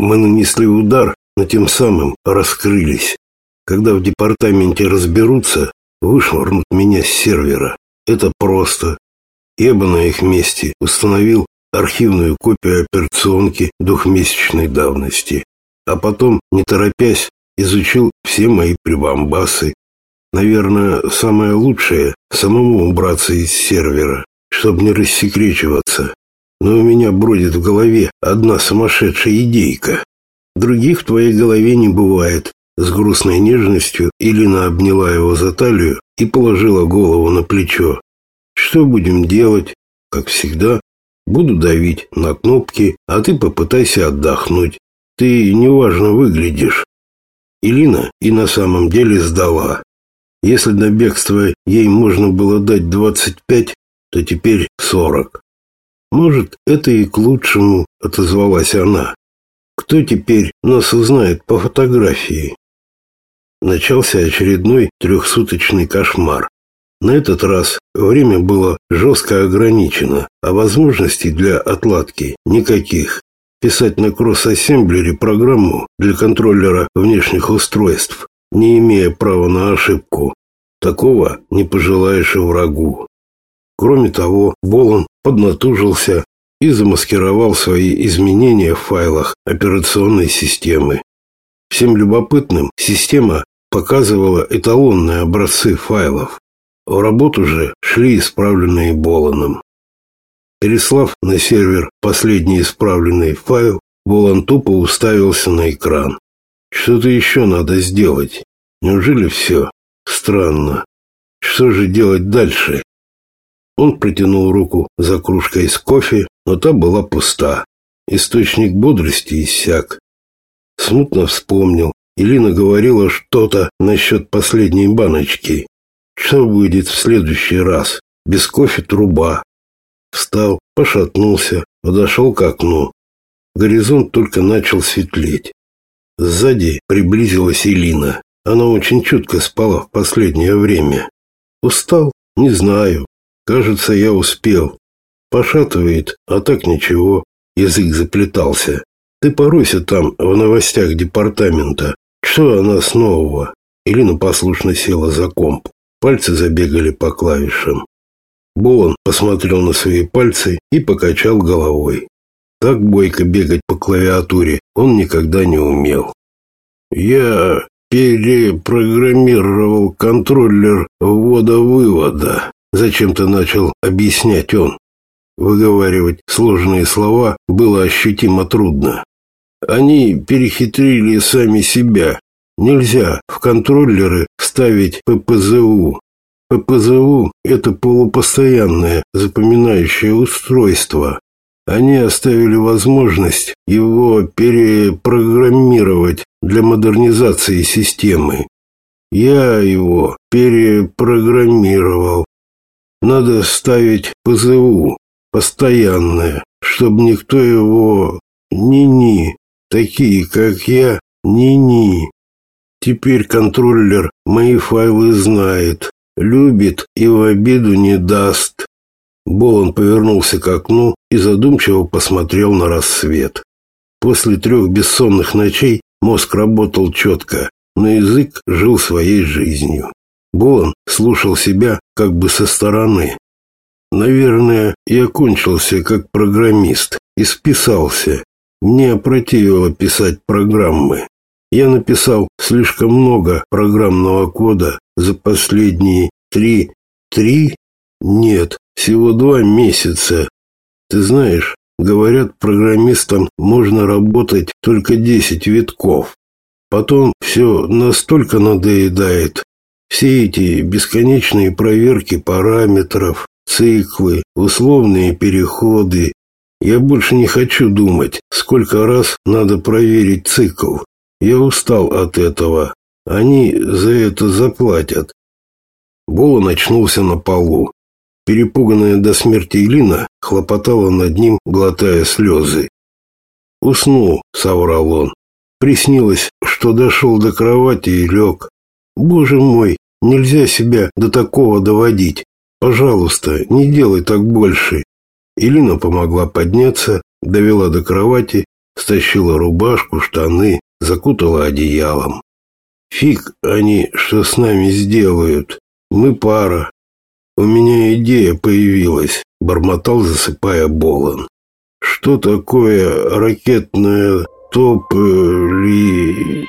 Мы нанесли удар, но тем самым раскрылись. Когда в департаменте разберутся, вышвырнут меня с сервера. Это просто. Я бы на их месте установил архивную копию операционки двухмесячной давности, а потом, не торопясь, изучил все мои прибамбасы. Наверное, самое лучшее – самому убраться из сервера, чтобы не рассекречиваться. Но у меня бродит в голове одна сумасшедшая идейка. Других в твоей голове не бывает. С грустной нежностью Илина обняла его за талию и положила голову на плечо. Что будем делать? Как всегда, буду давить на кнопки, а ты попытайся отдохнуть. Ты неважно выглядишь. Илина и на самом деле сдала. Если на бегство ей можно было дать 25, то теперь 40. Может, это и к лучшему, отозвалась она. Кто теперь нас узнает по фотографии? Начался очередной трехсуточный кошмар. На этот раз время было жестко ограничено, а возможностей для отладки никаких. Писать на кросс-ассемблере программу для контроллера внешних устройств, не имея права на ошибку, такого не пожелаешь и врагу. Кроме того, Болон поднатужился и замаскировал свои изменения в файлах операционной системы. Всем любопытным система показывала эталонные образцы файлов. В работу же шли исправленные Болоном. Переслав на сервер последний исправленный файл, Болон тупо уставился на экран. Что-то еще надо сделать. Неужели все? Странно. Что же делать дальше? Он протянул руку за кружкой с кофе, но та была пуста. Источник бодрости иссяк. Смутно вспомнил. Илина говорила что-то насчет последней баночки. Что будет в следующий раз? Без кофе труба. Встал, пошатнулся, подошел к окну. Горизонт только начал светлеть. Сзади приблизилась Илина. Она очень чутко спала в последнее время. Устал? Не знаю. Кажется, я успел. Пошатывает, а так ничего. Язык заплетался. Ты поройся там, в новостях департамента. Что о нас нового? Ирина послушно села за комп. Пальцы забегали по клавишам. Болон посмотрел на свои пальцы и покачал головой. Так бойко бегать по клавиатуре он никогда не умел. Я перепрограммировал контроллер ввода-вывода. Зачем-то начал объяснять он. Выговаривать сложные слова было ощутимо трудно. Они перехитрили сами себя. Нельзя в контроллеры ставить ППЗУ. ППЗУ – это полупостоянное запоминающее устройство. Они оставили возможность его перепрограммировать для модернизации системы. Я его перепрограммировал. Надо ставить ПЗУ, постоянное, чтобы никто его... Ни-ни, такие, как я, ни-ни. Теперь контроллер мои файлы знает, любит и в обиду не даст. Болон повернулся к окну и задумчиво посмотрел на рассвет. После трех бессонных ночей мозг работал четко, но язык жил своей жизнью. Болон слушал себя как бы со стороны. Наверное, я кончился как программист и списался. Мне противило писать программы. Я написал слишком много программного кода за последние три... Три? Нет, всего два месяца. Ты знаешь, говорят, программистам можно работать только десять витков. Потом все настолько надоедает, все эти бесконечные проверки параметров, циклы, условные переходы. Я больше не хочу думать, сколько раз надо проверить цикл. Я устал от этого. Они за это заплатят. Бола очнулся на полу. Перепуганная до смерти Илина хлопотала над ним, глотая слезы. «Уснул», — соврал он. Приснилось, что дошел до кровати и лег. Боже мой, нельзя себя до такого доводить. Пожалуйста, не делай так больше. Илина помогла подняться, довела до кровати стащила рубашку, штаны, закутала одеялом. Фиг они что с нами сделают. Мы пара. У меня идея появилась, бормотал, засыпая Болон. Что такое ракетная топ ли...